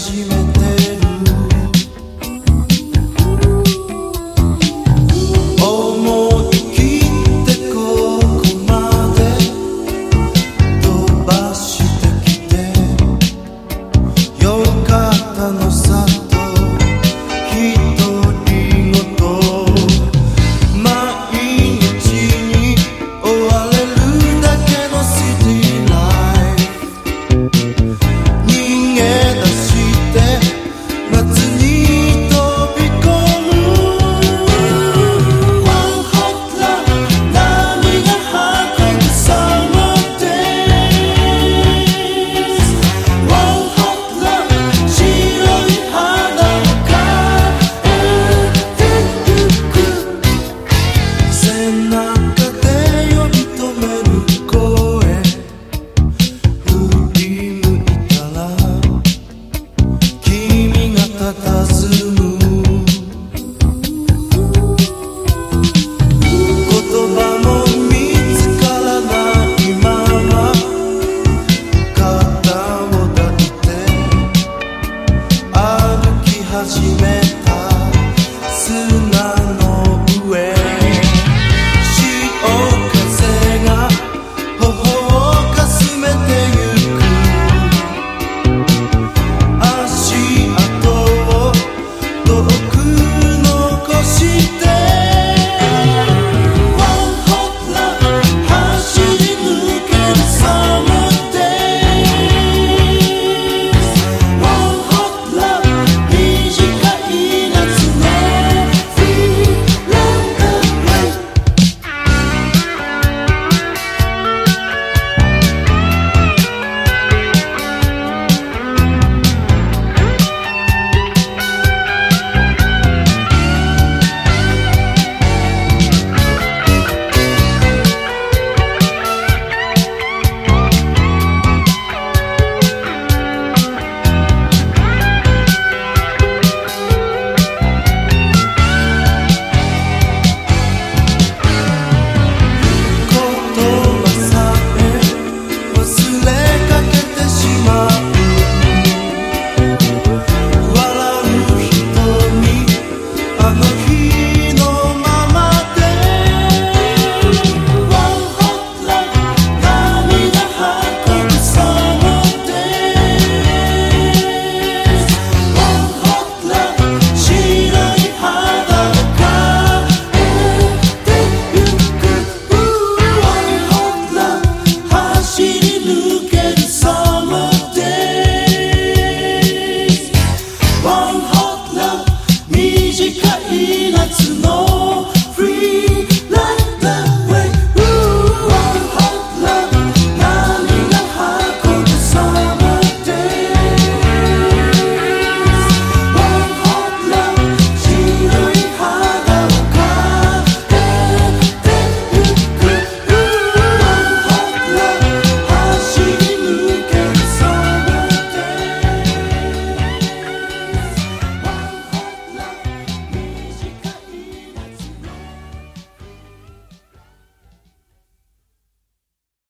as you